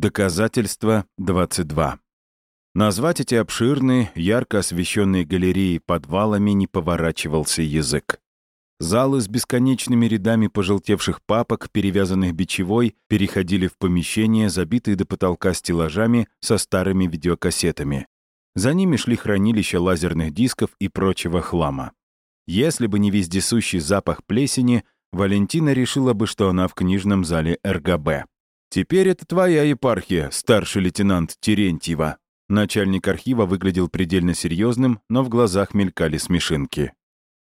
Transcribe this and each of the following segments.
Доказательство 22. Назвать эти обширные, ярко освещенные галереи подвалами не поворачивался язык. Залы с бесконечными рядами пожелтевших папок, перевязанных бичевой, переходили в помещения, забитые до потолка стеллажами со старыми видеокассетами. За ними шли хранилища лазерных дисков и прочего хлама. Если бы не вездесущий запах плесени, Валентина решила бы, что она в книжном зале РГБ. «Теперь это твоя епархия, старший лейтенант Терентьева». Начальник архива выглядел предельно серьезным, но в глазах мелькали смешинки.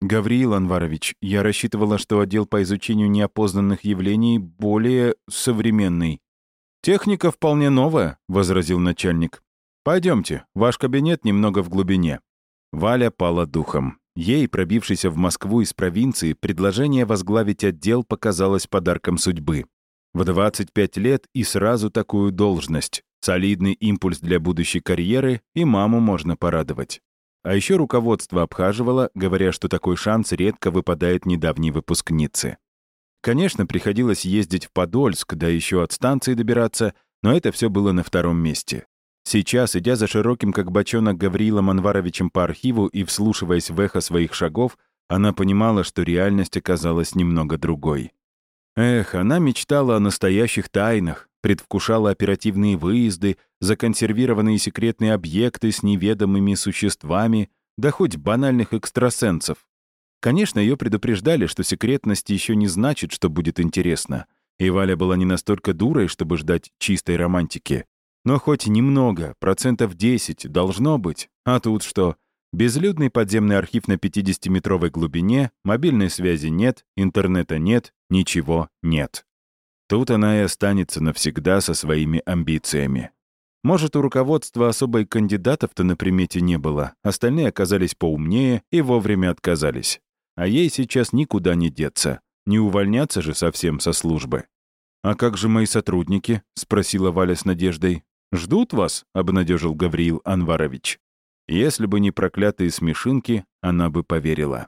«Гавриил Анварович, я рассчитывала, что отдел по изучению неопознанных явлений более современный». «Техника вполне новая», — возразил начальник. Пойдемте, ваш кабинет немного в глубине». Валя пала духом. Ей, пробившейся в Москву из провинции, предложение возглавить отдел показалось подарком судьбы. В 25 лет и сразу такую должность. Солидный импульс для будущей карьеры, и маму можно порадовать. А еще руководство обхаживало, говоря, что такой шанс редко выпадает недавней выпускнице. Конечно, приходилось ездить в Подольск, да еще от станции добираться, но это все было на втором месте. Сейчас, идя за широким, как бочонок, Гавриилом Анваровичем по архиву и вслушиваясь в эхо своих шагов, она понимала, что реальность оказалась немного другой. Эх, она мечтала о настоящих тайнах, предвкушала оперативные выезды, законсервированные секретные объекты с неведомыми существами, да хоть банальных экстрасенсов. Конечно, ее предупреждали, что секретность еще не значит, что будет интересно. И Валя была не настолько дурой, чтобы ждать чистой романтики. Но хоть немного, процентов 10 должно быть. А тут что? Безлюдный подземный архив на 50-метровой глубине, мобильной связи нет, интернета нет, ничего нет. Тут она и останется навсегда со своими амбициями. Может, у руководства особой кандидатов-то на примете не было, остальные оказались поумнее и вовремя отказались. А ей сейчас никуда не деться, не увольняться же совсем со службы. «А как же мои сотрудники?» — спросила Валя с надеждой. «Ждут вас?» — обнадежил Гавриил Анварович. Если бы не проклятые смешинки, она бы поверила.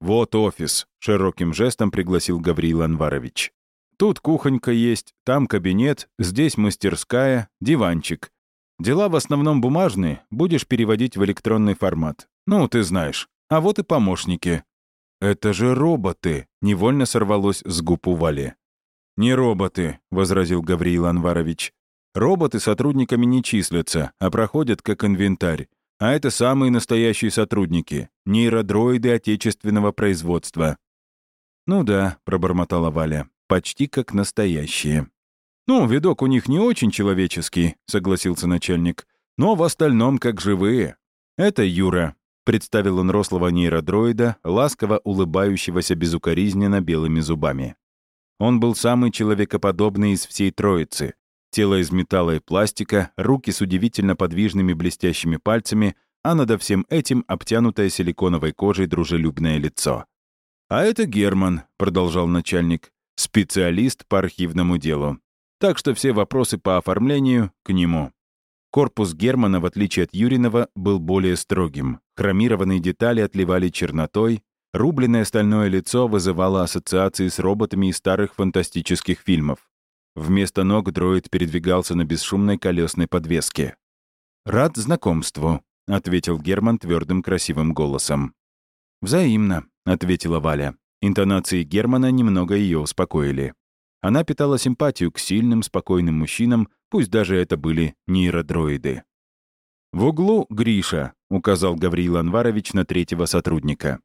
«Вот офис», — широким жестом пригласил Гавриил Анварович. «Тут кухонька есть, там кабинет, здесь мастерская, диванчик. Дела в основном бумажные, будешь переводить в электронный формат. Ну, ты знаешь. А вот и помощники». «Это же роботы!» — невольно сорвалось с губ у Вали. «Не роботы», — возразил Гавриил Анварович. «Роботы сотрудниками не числятся, а проходят как инвентарь. А это самые настоящие сотрудники, нейродроиды отечественного производства. «Ну да», — пробормотала Валя, — «почти как настоящие». «Ну, видок у них не очень человеческий», — согласился начальник, «но в остальном как живые. Это Юра», — представил он рослого нейродроида, ласково улыбающегося безукоризненно белыми зубами. Он был самый человекоподобный из всей троицы, Тело из металла и пластика, руки с удивительно подвижными блестящими пальцами, а над всем этим обтянутое силиконовой кожей дружелюбное лицо. «А это Герман», — продолжал начальник, — «специалист по архивному делу. Так что все вопросы по оформлению к нему». Корпус Германа, в отличие от Юринова, был более строгим. Хромированные детали отливали чернотой, рубленное стальное лицо вызывало ассоциации с роботами из старых фантастических фильмов. Вместо ног дроид передвигался на бесшумной колесной подвеске. «Рад знакомству», — ответил Герман твердым красивым голосом. «Взаимно», — ответила Валя. Интонации Германа немного ее успокоили. Она питала симпатию к сильным, спокойным мужчинам, пусть даже это были нейродроиды. «В углу Гриша», — указал Гавриил Анварович на третьего сотрудника.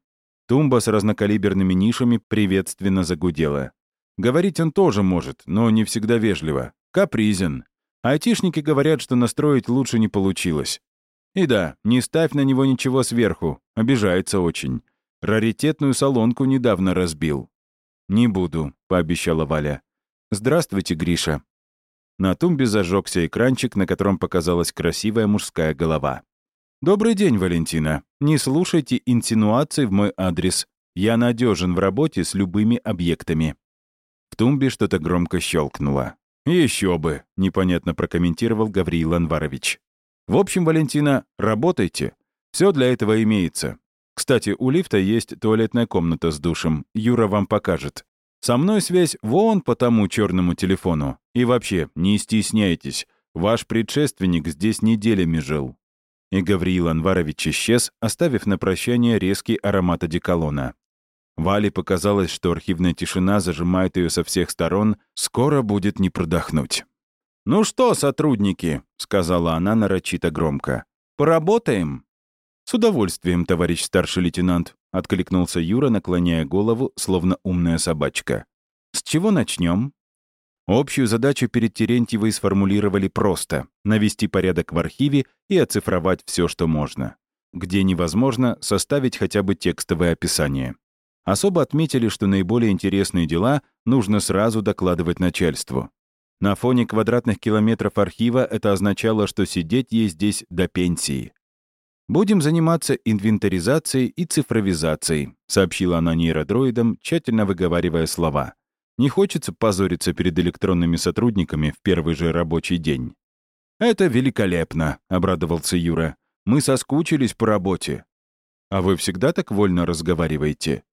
Тумба с разнокалиберными нишами приветственно загудела. Говорить он тоже может, но не всегда вежливо. Капризен. Айтишники говорят, что настроить лучше не получилось. И да, не ставь на него ничего сверху, обижается очень. Раритетную салонку недавно разбил. «Не буду», — пообещала Валя. «Здравствуйте, Гриша». На тумбе зажегся экранчик, на котором показалась красивая мужская голова. «Добрый день, Валентина. Не слушайте инсинуаций в мой адрес. Я надежен в работе с любыми объектами». Тумбе что-то громко щелкнуло. Еще бы», — непонятно прокомментировал Гавриил Анварович. «В общем, Валентина, работайте. Все для этого имеется. Кстати, у лифта есть туалетная комната с душем. Юра вам покажет. Со мной связь вон по тому черному телефону. И вообще, не стесняйтесь, ваш предшественник здесь неделями жил». И Гавриил Анварович исчез, оставив на прощание резкий аромат одеколона. Вале показалось, что архивная тишина зажимает ее со всех сторон, скоро будет не продохнуть. «Ну что, сотрудники», — сказала она нарочито громко, — «поработаем?» «С удовольствием, товарищ старший лейтенант», — откликнулся Юра, наклоняя голову, словно умная собачка. «С чего начнем?» Общую задачу перед Терентьевой сформулировали просто — навести порядок в архиве и оцифровать все, что можно. Где невозможно, составить хотя бы текстовое описание. Особо отметили, что наиболее интересные дела нужно сразу докладывать начальству. На фоне квадратных километров архива это означало, что сидеть ей здесь до пенсии. «Будем заниматься инвентаризацией и цифровизацией», сообщила она нейродроидам, тщательно выговаривая слова. «Не хочется позориться перед электронными сотрудниками в первый же рабочий день». «Это великолепно», — обрадовался Юра. «Мы соскучились по работе». «А вы всегда так вольно разговариваете?»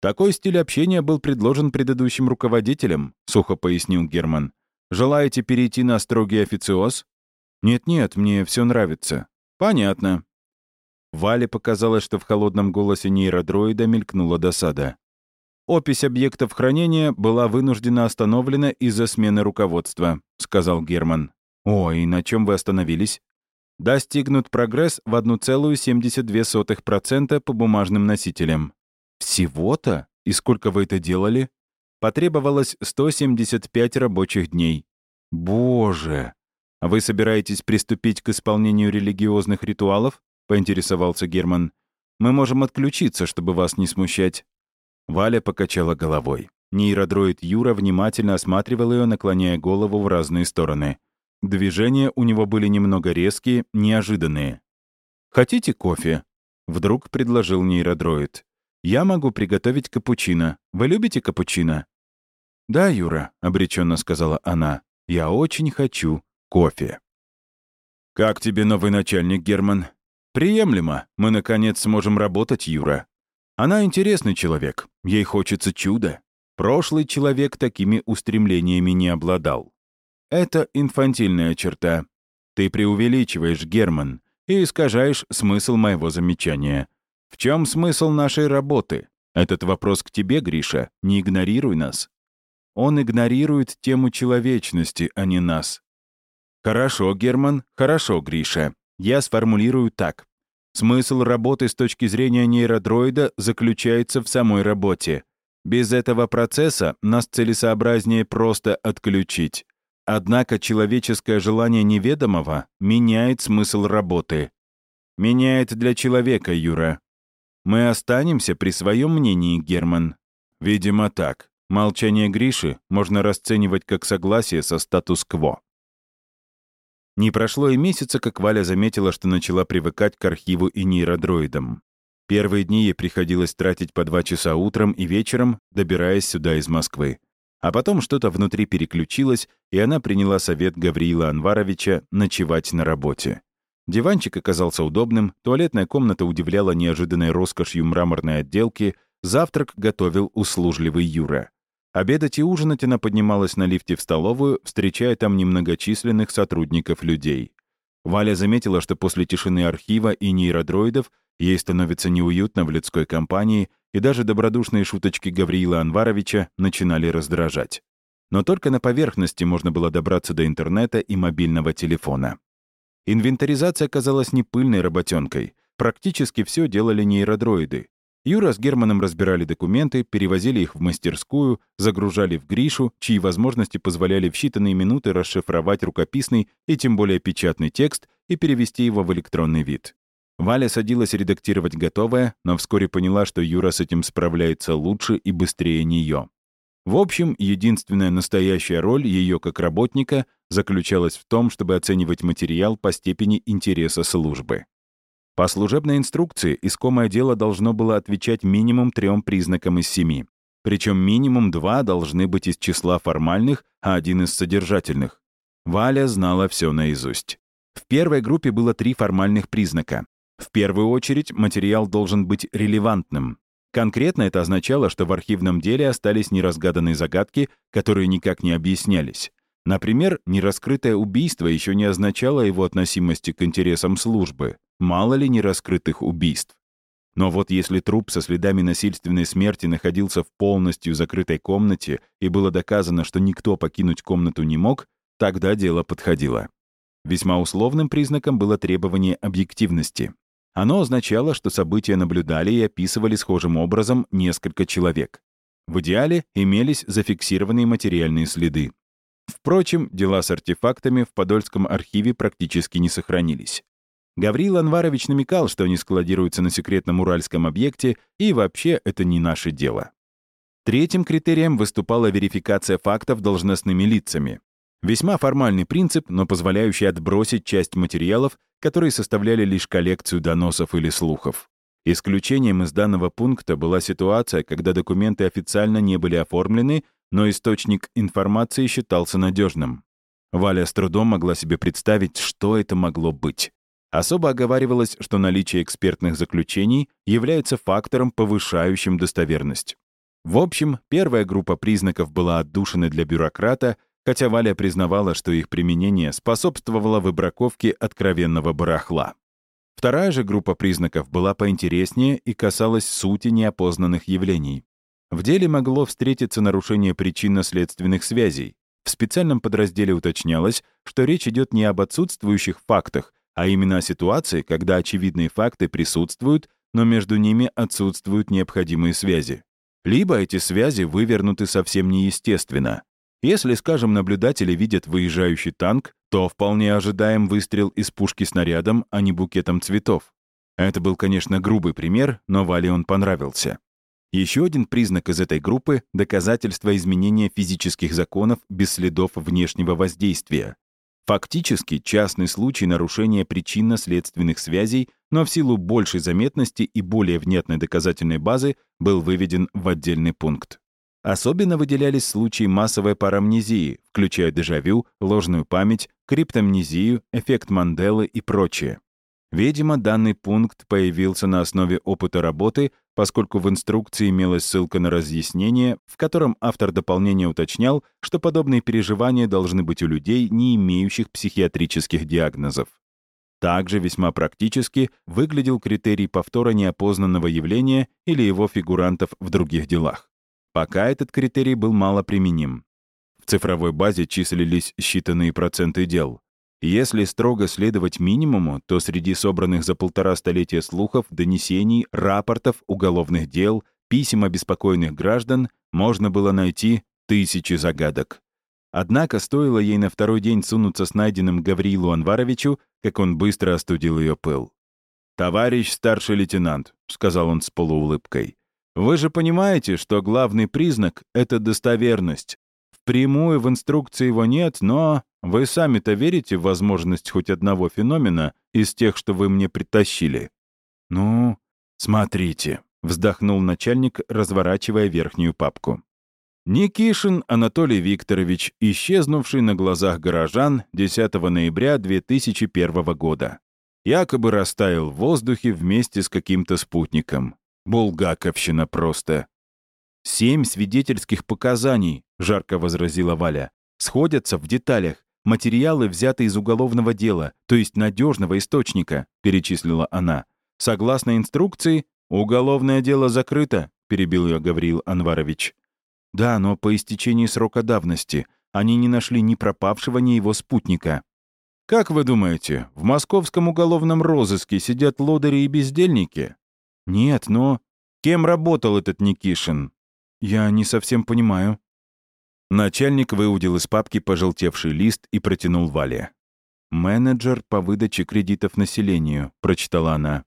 «Такой стиль общения был предложен предыдущим руководителем», — сухо пояснил Герман. «Желаете перейти на строгий официоз?» «Нет-нет, мне все нравится». «Понятно». Вале показалось, что в холодном голосе нейродроида мелькнула досада. «Опись объектов хранения была вынуждена остановлена из-за смены руководства», — сказал Герман. «Ой, на чем вы остановились?» «Достигнут прогресс в 1,72% по бумажным носителям». Всего-то? И сколько вы это делали? Потребовалось 175 рабочих дней. Боже! А вы собираетесь приступить к исполнению религиозных ритуалов? Поинтересовался Герман. Мы можем отключиться, чтобы вас не смущать. Валя покачала головой. Нейродроид Юра внимательно осматривал ее, наклоняя голову в разные стороны. Движения у него были немного резкие, неожиданные. «Хотите кофе?» — вдруг предложил нейродроид. Я могу приготовить капучино. Вы любите капучино?» «Да, Юра», — обреченно сказала она. «Я очень хочу кофе». «Как тебе новый начальник, Герман?» «Приемлемо. Мы, наконец, сможем работать, Юра. Она интересный человек. Ей хочется чуда. Прошлый человек такими устремлениями не обладал. Это инфантильная черта. Ты преувеличиваешь, Герман, и искажаешь смысл моего замечания. В чем смысл нашей работы? Этот вопрос к тебе, Гриша. Не игнорируй нас. Он игнорирует тему человечности, а не нас. Хорошо, Герман, хорошо, Гриша. Я сформулирую так. Смысл работы с точки зрения нейродроида заключается в самой работе. Без этого процесса нас целесообразнее просто отключить. Однако человеческое желание неведомого меняет смысл работы. Меняет для человека, Юра. Мы останемся при своем мнении, Герман. Видимо, так. Молчание Гриши можно расценивать как согласие со статус-кво. Не прошло и месяца, как Валя заметила, что начала привыкать к архиву и нейродроидам. Первые дни ей приходилось тратить по два часа утром и вечером, добираясь сюда из Москвы. А потом что-то внутри переключилось, и она приняла совет Гавриила Анваровича ночевать на работе. Диванчик оказался удобным, туалетная комната удивляла неожиданной роскошью мраморной отделки, завтрак готовил услужливый Юра. Обедать и ужинать она поднималась на лифте в столовую, встречая там немногочисленных сотрудников людей. Валя заметила, что после тишины архива и нейродроидов ей становится неуютно в людской компании, и даже добродушные шуточки Гавриила Анваровича начинали раздражать. Но только на поверхности можно было добраться до интернета и мобильного телефона. Инвентаризация оказалась не пыльной работенкой. Практически все делали нейродроиды. Юра с Германом разбирали документы, перевозили их в мастерскую, загружали в Гришу, чьи возможности позволяли в считанные минуты расшифровать рукописный и тем более печатный текст и перевести его в электронный вид. Валя садилась редактировать готовое, но вскоре поняла, что Юра с этим справляется лучше и быстрее нее. В общем, единственная настоящая роль ее как работника заключалась в том, чтобы оценивать материал по степени интереса службы. По служебной инструкции искомое дело должно было отвечать минимум трем признакам из семи. Причем минимум два должны быть из числа формальных, а один из содержательных. Валя знала все наизусть. В первой группе было три формальных признака. В первую очередь материал должен быть релевантным. Конкретно это означало, что в архивном деле остались неразгаданные загадки, которые никак не объяснялись. Например, нераскрытое убийство еще не означало его относимости к интересам службы. Мало ли нераскрытых убийств. Но вот если труп со следами насильственной смерти находился в полностью закрытой комнате и было доказано, что никто покинуть комнату не мог, тогда дело подходило. Весьма условным признаком было требование объективности. Оно означало, что события наблюдали и описывали схожим образом несколько человек. В идеале имелись зафиксированные материальные следы. Впрочем, дела с артефактами в Подольском архиве практически не сохранились. Гаврил Анварович намекал, что они складируются на секретном уральском объекте, и вообще это не наше дело. Третьим критерием выступала верификация фактов должностными лицами. Весьма формальный принцип, но позволяющий отбросить часть материалов, которые составляли лишь коллекцию доносов или слухов. Исключением из данного пункта была ситуация, когда документы официально не были оформлены, но источник информации считался надежным. Валя с трудом могла себе представить, что это могло быть. Особо оговаривалось, что наличие экспертных заключений является фактором, повышающим достоверность. В общем, первая группа признаков была отдушиной для бюрократа, хотя Валя признавала, что их применение способствовало выбраковке откровенного барахла. Вторая же группа признаков была поинтереснее и касалась сути неопознанных явлений. В деле могло встретиться нарушение причинно-следственных связей. В специальном подразделе уточнялось, что речь идет не об отсутствующих фактах, а именно о ситуации, когда очевидные факты присутствуют, но между ними отсутствуют необходимые связи. Либо эти связи вывернуты совсем неестественно. Если, скажем, наблюдатели видят выезжающий танк, то вполне ожидаем выстрел из пушки снарядом, а не букетом цветов. Это был, конечно, грубый пример, но Вале он понравился. Еще один признак из этой группы — доказательство изменения физических законов без следов внешнего воздействия. Фактически, частный случай нарушения причинно-следственных связей, но в силу большей заметности и более внятной доказательной базы был выведен в отдельный пункт. Особенно выделялись случаи массовой парамнезии, включая дежавю, ложную память, криптомнезию, эффект Манделы и прочее. Видимо, данный пункт появился на основе опыта работы, поскольку в инструкции имелась ссылка на разъяснение, в котором автор дополнения уточнял, что подобные переживания должны быть у людей, не имеющих психиатрических диагнозов. Также весьма практически выглядел критерий повтора неопознанного явления или его фигурантов в других делах. Пока этот критерий был мало применим. В цифровой базе числились считанные проценты дел. Если строго следовать минимуму, то среди собранных за полтора столетия слухов, донесений, рапортов, уголовных дел, писем обеспокоенных граждан можно было найти тысячи загадок. Однако стоило ей на второй день сунуться с найденным Гаврилу Анваровичу, как он быстро остудил ее пыл. «Товарищ старший лейтенант», — сказал он с полуулыбкой, «вы же понимаете, что главный признак — это достоверность. Впрямую в инструкции его нет, но вы сами-то верите в возможность хоть одного феномена из тех, что вы мне притащили? Ну, смотрите, вздохнул начальник, разворачивая верхнюю папку. Никишин Анатолий Викторович, исчезнувший на глазах горожан 10 ноября 2001 года. Якобы растаял в воздухе вместе с каким-то спутником. Булгаковщина просто. «Семь свидетельских показаний», — жарко возразила Валя, «сходятся в деталях. Материалы взяты из уголовного дела, то есть надежного источника», — перечислила она. «Согласно инструкции, уголовное дело закрыто», — перебил ее Гавриил Анварович. «Да, но по истечении срока давности они не нашли ни пропавшего, ни его спутника». «Как вы думаете, в московском уголовном розыске сидят лодыри и бездельники?» «Нет, но...» «Кем работал этот Никишин?» «Я не совсем понимаю». Начальник выудил из папки пожелтевший лист и протянул Вале. «Менеджер по выдаче кредитов населению», — прочитала она.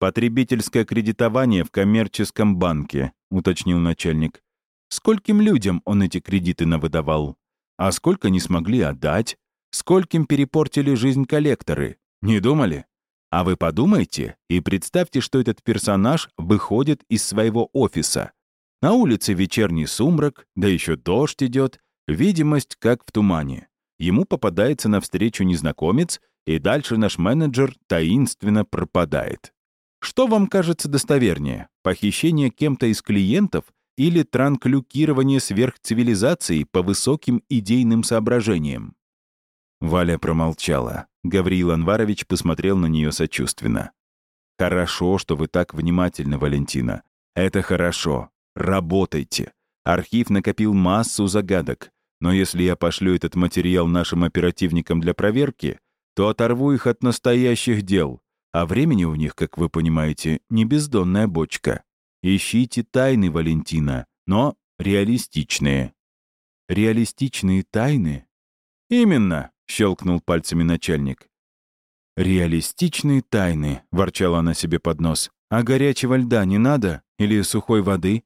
«Потребительское кредитование в коммерческом банке», — уточнил начальник. «Скольким людям он эти кредиты навыдавал? А сколько не смогли отдать? Скольким перепортили жизнь коллекторы? Не думали? А вы подумайте и представьте, что этот персонаж выходит из своего офиса. На улице вечерний сумрак, да еще дождь идет, видимость как в тумане. Ему попадается навстречу незнакомец, и дальше наш менеджер таинственно пропадает. Что вам кажется достовернее? Похищение кем-то из клиентов или транклюкирование сверхцивилизации по высоким идейным соображениям? Валя промолчала. Гавриил Анварович посмотрел на нее сочувственно. «Хорошо, что вы так внимательны, Валентина. Это хорошо. Работайте. Архив накопил массу загадок. Но если я пошлю этот материал нашим оперативникам для проверки, то оторву их от настоящих дел. А времени у них, как вы понимаете, не бездонная бочка. Ищите тайны, Валентина, но реалистичные. Реалистичные тайны? Именно, щелкнул пальцами начальник. «Реалистичные тайны», — ворчала она себе под нос. «А горячего льда не надо? Или сухой воды?»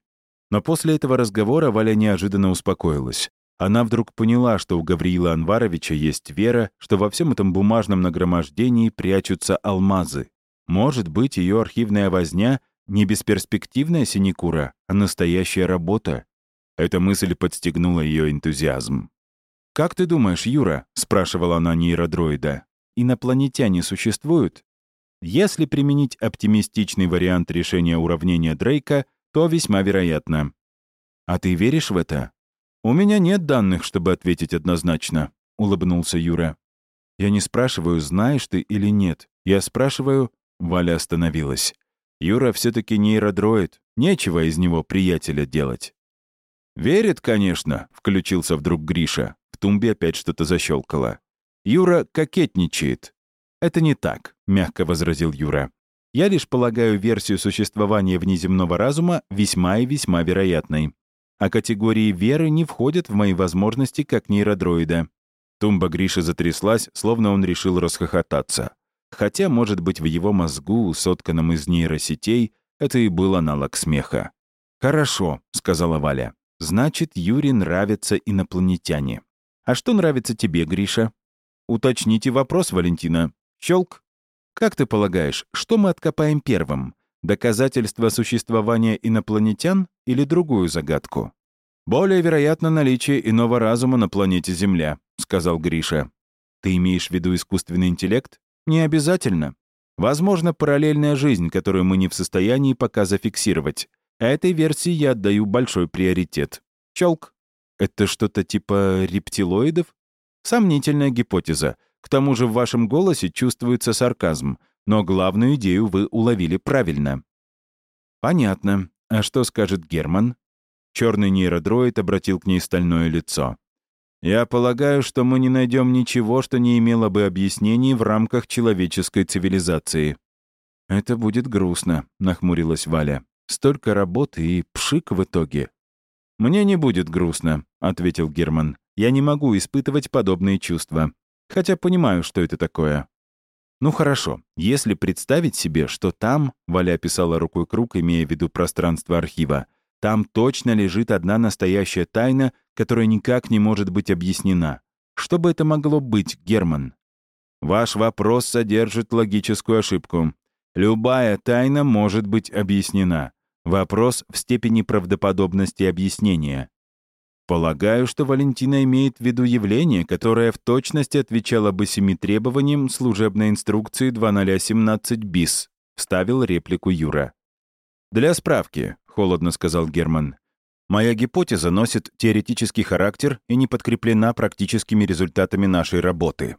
Но после этого разговора Валя неожиданно успокоилась. Она вдруг поняла, что у Гавриила Анваровича есть вера, что во всем этом бумажном нагромождении прячутся алмазы. Может быть, ее архивная возня — не бесперспективная синекура, а настоящая работа. Эта мысль подстегнула ее энтузиазм. «Как ты думаешь, Юра?» — спрашивала она нейродроида. «Инопланетяне существуют?» Если применить оптимистичный вариант решения уравнения Дрейка, то весьма вероятно. «А ты веришь в это?» «У меня нет данных, чтобы ответить однозначно», — улыбнулся Юра. «Я не спрашиваю, знаешь ты или нет. Я спрашиваю...» Валя остановилась. Юра все таки нейродроид. Нечего из него приятеля делать. «Верит, конечно», — включился вдруг Гриша. В тумбе опять что-то защелкало. «Юра кокетничает». «Это не так», — мягко возразил Юра. «Я лишь полагаю версию существования внеземного разума весьма и весьма вероятной а категории веры не входят в мои возможности как нейродроида. Тумба Гриши затряслась, словно он решил расхохотаться. Хотя, может быть, в его мозгу, сотканном из нейросетей, это и был аналог смеха. «Хорошо», — сказала Валя. «Значит, Юре нравятся инопланетяне. А что нравится тебе, Гриша?» «Уточните вопрос, Валентина. Щелк. Как ты полагаешь, что мы откопаем первым? Доказательство существования инопланетян или другую загадку? «Более вероятно наличие иного разума на планете Земля», — сказал Гриша. «Ты имеешь в виду искусственный интеллект? Не обязательно. Возможно, параллельная жизнь, которую мы не в состоянии пока зафиксировать. Этой версии я отдаю большой приоритет. Челк. Это что-то типа рептилоидов? Сомнительная гипотеза. К тому же в вашем голосе чувствуется сарказм. Но главную идею вы уловили правильно. Понятно. А что скажет Герман? Черный нейродроид обратил к ней стальное лицо. Я полагаю, что мы не найдем ничего, что не имело бы объяснений в рамках человеческой цивилизации. Это будет грустно, нахмурилась Валя. Столько работы и пшик в итоге. Мне не будет грустно, ответил Герман. Я не могу испытывать подобные чувства. Хотя понимаю, что это такое. Ну хорошо, если представить себе, что там, Валя писала рукой круг, имея в виду пространство архива, там точно лежит одна настоящая тайна, которая никак не может быть объяснена. Что бы это могло быть, Герман? Ваш вопрос содержит логическую ошибку. Любая тайна может быть объяснена. Вопрос в степени правдоподобности объяснения. Полагаю, что Валентина имеет в виду явление, которое в точности отвечало бы семи требованиям служебной инструкции 2017 БИС, вставил реплику Юра. Для справки, холодно сказал Герман. Моя гипотеза носит теоретический характер и не подкреплена практическими результатами нашей работы.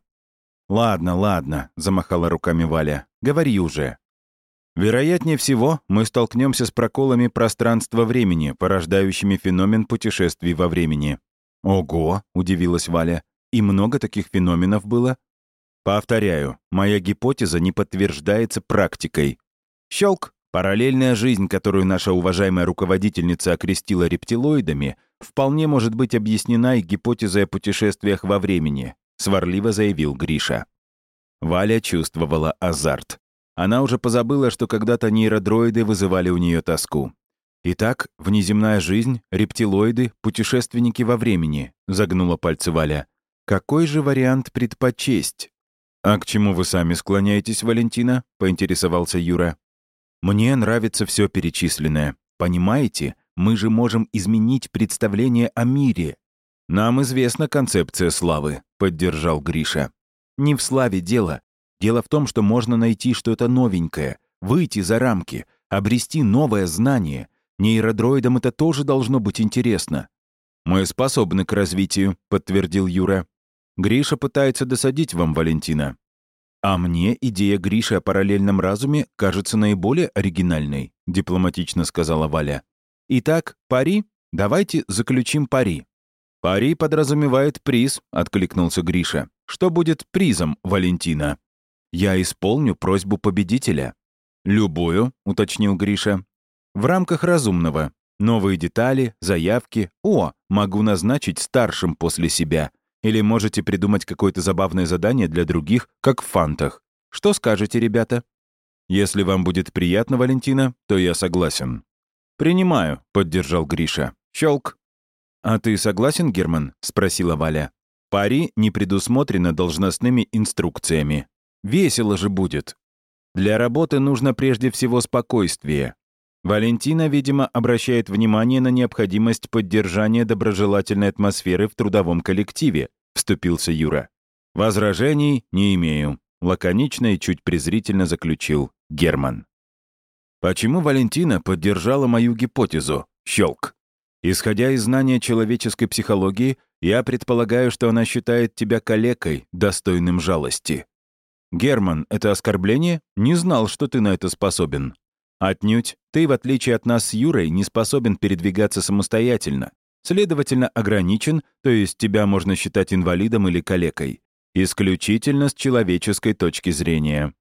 «Ладно, ладно», — замахала руками Валя. «Говори уже». Вероятнее всего, мы столкнемся с проколами пространства-времени, порождающими феномен путешествий во времени. «Ого!» — удивилась Валя. «И много таких феноменов было?» «Повторяю, моя гипотеза не подтверждается практикой. Щелк! Параллельная жизнь, которую наша уважаемая руководительница окрестила рептилоидами, вполне может быть объяснена и гипотезой о путешествиях во времени», — сварливо заявил Гриша. Валя чувствовала азарт. Она уже позабыла, что когда-то нейродроиды вызывали у нее тоску. «Итак, внеземная жизнь, рептилоиды, путешественники во времени», — загнула пальцы Валя. «Какой же вариант предпочесть?» «А к чему вы сами склоняетесь, Валентина?» — поинтересовался Юра. «Мне нравится все перечисленное. Понимаете, мы же можем изменить представление о мире». «Нам известна концепция славы», — поддержал Гриша. «Не в славе дело. Дело в том, что можно найти что-то новенькое, выйти за рамки, обрести новое знание. Нейродроидам это тоже должно быть интересно. «Мы способны к развитию», — подтвердил Юра. «Гриша пытается досадить вам, Валентина». «А мне идея Гриши о параллельном разуме кажется наиболее оригинальной», — дипломатично сказала Валя. «Итак, пари? Давайте заключим пари». «Пари подразумевает приз», — откликнулся Гриша. «Что будет призом, Валентина?» «Я исполню просьбу победителя». «Любую», — уточнил Гриша. «В рамках разумного. Новые детали, заявки. О, могу назначить старшим после себя. Или можете придумать какое-то забавное задание для других, как в фантах. Что скажете, ребята?» «Если вам будет приятно, Валентина, то я согласен». «Принимаю», — поддержал Гриша. «Щелк». «А ты согласен, Герман?» — спросила Валя. «Пари не предусмотрено должностными инструкциями. Весело же будет. Для работы нужно прежде всего спокойствие. Валентина, видимо, обращает внимание на необходимость поддержания доброжелательной атмосферы в трудовом коллективе», — вступился Юра. «Возражений не имею», — лаконично и чуть презрительно заключил Герман. Почему Валентина поддержала мою гипотезу? Щелк. Исходя из знания человеческой психологии, я предполагаю, что она считает тебя калекой, достойным жалости. Герман, это оскорбление? Не знал, что ты на это способен. Отнюдь, ты, в отличие от нас с Юрой, не способен передвигаться самостоятельно. Следовательно, ограничен, то есть тебя можно считать инвалидом или калекой. Исключительно с человеческой точки зрения.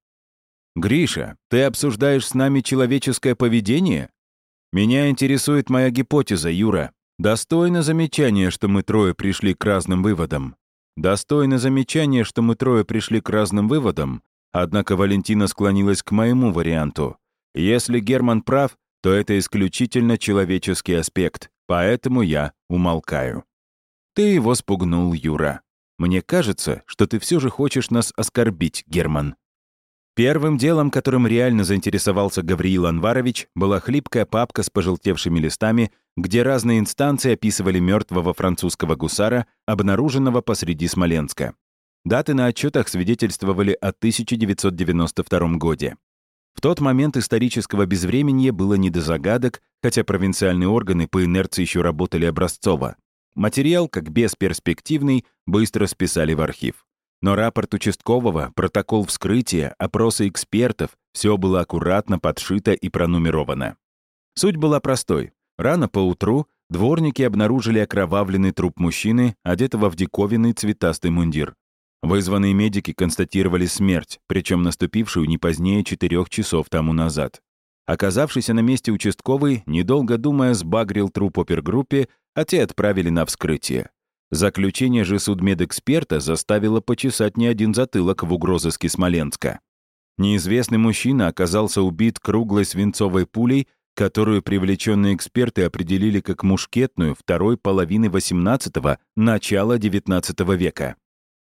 «Гриша, ты обсуждаешь с нами человеческое поведение?» Меня интересует моя гипотеза, Юра. Достойно замечания, что мы трое пришли к разным выводам. Достойно замечания, что мы трое пришли к разным выводам, однако Валентина склонилась к моему варианту. Если Герман прав, то это исключительно человеческий аспект, поэтому я умолкаю. Ты его спугнул, Юра. Мне кажется, что ты все же хочешь нас оскорбить, Герман. Первым делом, которым реально заинтересовался Гавриил Анварович, была хлипкая папка с пожелтевшими листами, где разные инстанции описывали мертвого французского гусара, обнаруженного посреди Смоленска. Даты на отчетах свидетельствовали о 1992 годе. В тот момент исторического безвременья было не до загадок, хотя провинциальные органы по инерции еще работали образцово. Материал, как бесперспективный, быстро списали в архив. Но рапорт участкового, протокол вскрытия, опросы экспертов — все было аккуратно подшито и пронумеровано. Суть была простой. Рано поутру дворники обнаружили окровавленный труп мужчины, одетого в диковинный цветастый мундир. Вызванные медики констатировали смерть, причем наступившую не позднее четырех часов тому назад. Оказавшийся на месте участковый, недолго думая, сбагрил труп опергруппе, а те отправили на вскрытие. Заключение же судмедэксперта заставило почесать не один затылок в угрозыске Смоленска. Неизвестный мужчина оказался убит круглой свинцовой пулей, которую привлеченные эксперты определили как мушкетную второй половины XVIII – начала XIX века.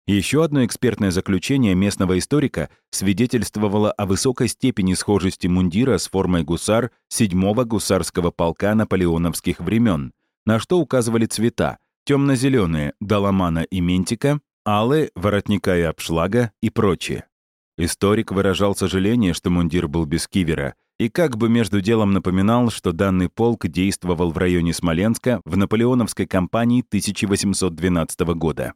Еще одно экспертное заключение местного историка свидетельствовало о высокой степени схожести мундира с формой гусар 7-го гусарского полка наполеоновских времен, на что указывали цвета темно-зеленые доломана и ментика, алые воротника и обшлага и прочее. Историк выражал сожаление, что мундир был без кивера, и как бы между делом напоминал, что данный полк действовал в районе Смоленска в наполеоновской кампании 1812 года.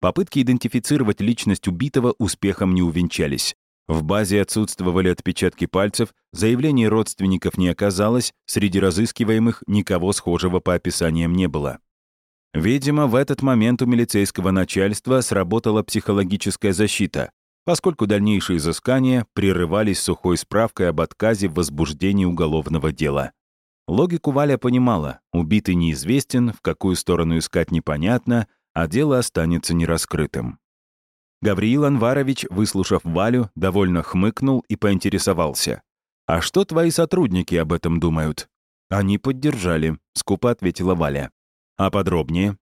Попытки идентифицировать личность убитого успехом не увенчались. В базе отсутствовали отпечатки пальцев, заявлений родственников не оказалось, среди разыскиваемых никого схожего по описаниям не было. Видимо, в этот момент у милицейского начальства сработала психологическая защита, поскольку дальнейшие изыскания прерывались сухой справкой об отказе в возбуждении уголовного дела. Логику Валя понимала, убитый неизвестен, в какую сторону искать непонятно, а дело останется нераскрытым. Гавриил Анварович, выслушав Валю, довольно хмыкнул и поинтересовался. «А что твои сотрудники об этом думают?» «Они поддержали», — скупо ответила Валя. А подробнее?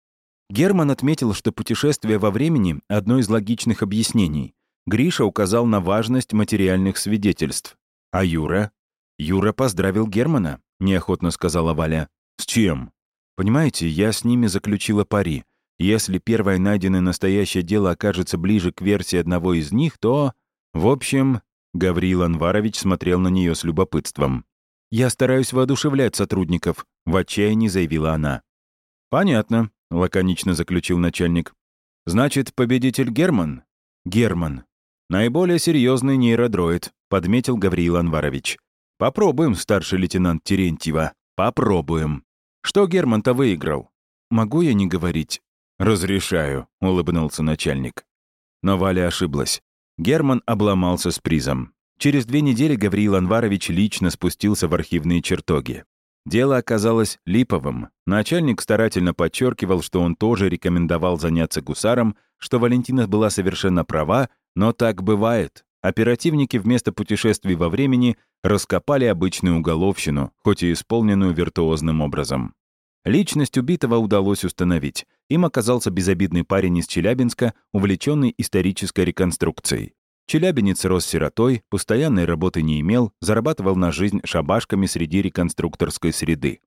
Герман отметил, что путешествие во времени — одно из логичных объяснений. Гриша указал на важность материальных свидетельств. А Юра? Юра поздравил Германа, неохотно сказала Валя. С чем? Понимаете, я с ними заключила пари. Если первое найденное настоящее дело окажется ближе к версии одного из них, то... В общем, Гавриил Анварович смотрел на нее с любопытством. «Я стараюсь воодушевлять сотрудников», — в отчаянии заявила она. «Понятно», — лаконично заключил начальник. «Значит, победитель Герман?» «Герман. Наиболее серьезный нейродроид», — подметил Гавриил Анварович. «Попробуем, старший лейтенант Терентьева. Попробуем. Что Герман-то выиграл?» «Могу я не говорить?» «Разрешаю», — улыбнулся начальник. Но Валя ошиблась. Герман обломался с призом. Через две недели Гавриил Анварович лично спустился в архивные чертоги. Дело оказалось липовым. Начальник старательно подчеркивал, что он тоже рекомендовал заняться гусаром, что Валентина была совершенно права, но так бывает. Оперативники вместо путешествий во времени раскопали обычную уголовщину, хоть и исполненную виртуозным образом. Личность убитого удалось установить. Им оказался безобидный парень из Челябинска, увлеченный исторической реконструкцией. Челябинец рос сиротой, постоянной работы не имел, зарабатывал на жизнь шабашками среди реконструкторской среды.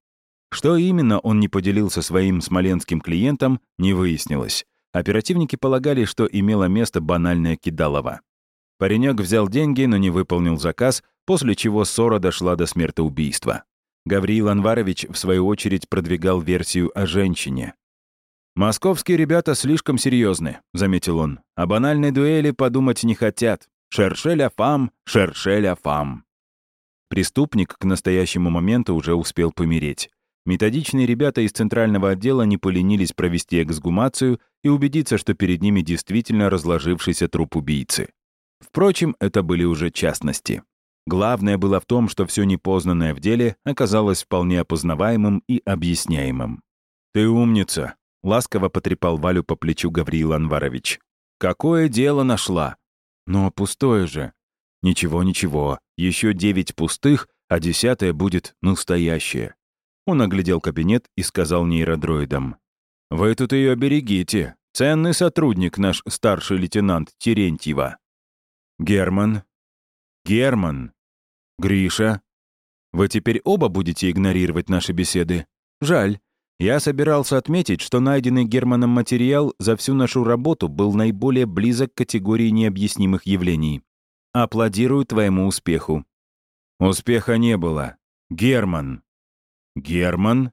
Что именно он не поделился своим смоленским клиентам, не выяснилось. Оперативники полагали, что имело место банальное кидалово. Паренек взял деньги, но не выполнил заказ, после чего ссора дошла до смертоубийства. Гавриил Анварович, в свою очередь, продвигал версию о женщине. «Московские ребята слишком серьезны», — заметил он. «О банальной дуэли подумать не хотят. Шершеля фам, шершеля фам». Преступник к настоящему моменту уже успел помереть. Методичные ребята из центрального отдела не поленились провести эксгумацию и убедиться, что перед ними действительно разложившийся труп убийцы. Впрочем, это были уже частности. Главное было в том, что все непознанное в деле оказалось вполне опознаваемым и объясняемым. «Ты умница», — ласково потрепал Валю по плечу Гавриил Анварович. «Какое дело нашла?» «Но пустое же». «Ничего, ничего. Еще девять пустых, а десятое будет настоящее». Он оглядел кабинет и сказал нейродроидам. «Вы тут ее берегите. Ценный сотрудник наш старший лейтенант Терентьева». «Герман». «Герман». «Гриша». «Вы теперь оба будете игнорировать наши беседы? Жаль. Я собирался отметить, что найденный Германом материал за всю нашу работу был наиболее близок к категории необъяснимых явлений. Аплодирую твоему успеху. Успеха не было. Герман. Герман?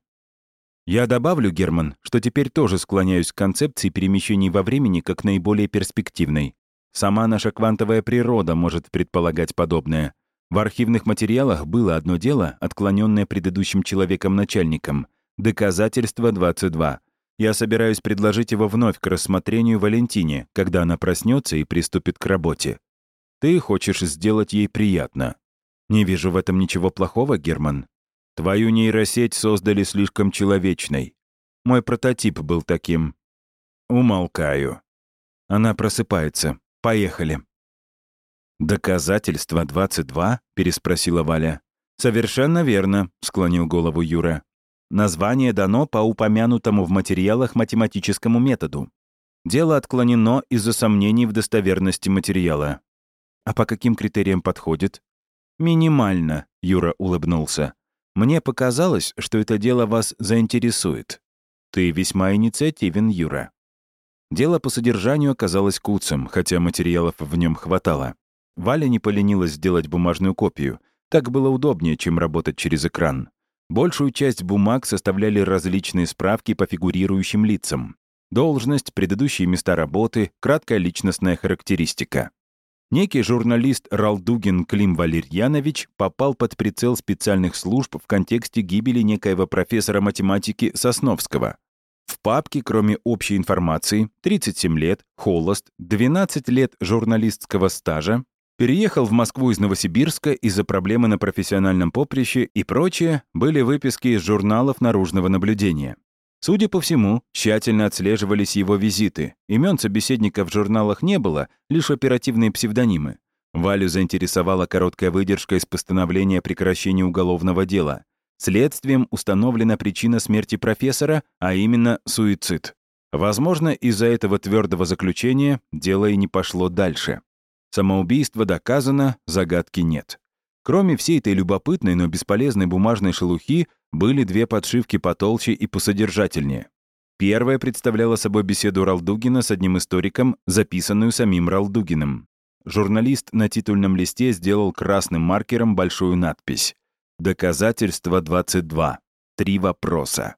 Я добавлю, Герман, что теперь тоже склоняюсь к концепции перемещений во времени как наиболее перспективной. Сама наша квантовая природа может предполагать подобное. В архивных материалах было одно дело, отклоненное предыдущим человеком-начальником — Доказательство 22. Я собираюсь предложить его вновь к рассмотрению Валентине, когда она проснется и приступит к работе. Ты хочешь сделать ей приятно. Не вижу в этом ничего плохого, Герман. Твою нейросеть создали слишком человечной. Мой прототип был таким. Умолкаю. Она просыпается. Поехали. «Доказательство 22?» — переспросила Валя. «Совершенно верно», — склонил голову Юра. Название дано по упомянутому в материалах математическому методу. Дело отклонено из-за сомнений в достоверности материала. А по каким критериям подходит? Минимально, Юра улыбнулся. Мне показалось, что это дело вас заинтересует. Ты весьма инициативен, Юра. Дело по содержанию оказалось куцем, хотя материалов в нем хватало. Валя не поленилась сделать бумажную копию. Так было удобнее, чем работать через экран. Большую часть бумаг составляли различные справки по фигурирующим лицам. Должность, предыдущие места работы, краткая личностная характеристика. Некий журналист Ралдугин Клим Валерьянович попал под прицел специальных служб в контексте гибели некоего профессора математики Сосновского. В папке, кроме общей информации, 37 лет, холост, 12 лет журналистского стажа, Переехал в Москву из Новосибирска из-за проблемы на профессиональном поприще и прочее были выписки из журналов наружного наблюдения. Судя по всему, тщательно отслеживались его визиты. Имен собеседника в журналах не было, лишь оперативные псевдонимы. Валю заинтересовала короткая выдержка из постановления о прекращении уголовного дела. Следствием установлена причина смерти профессора, а именно суицид. Возможно, из-за этого твердого заключения дело и не пошло дальше. Самоубийство доказано, загадки нет. Кроме всей этой любопытной, но бесполезной бумажной шелухи, были две подшивки потолще и посодержательнее. Первая представляла собой беседу Ралдугина с одним историком, записанную самим Ралдугиным. журналист на титульном листе сделал красным маркером большую надпись «Доказательство 22. Три вопроса».